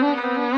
Música